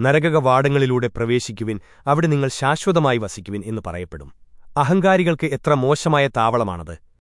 നരകകവാടങ്ങളിലൂടെ പ്രവേശിക്കുവിൻ അവിടെ നിങ്ങൾ ശാശ്വതമായി വസിക്കുവിൻ എന്ന് പറയപ്പെടും. അഹങ്കാരികൾക്ക് എത്ര മോശമായ താവളമാണത്.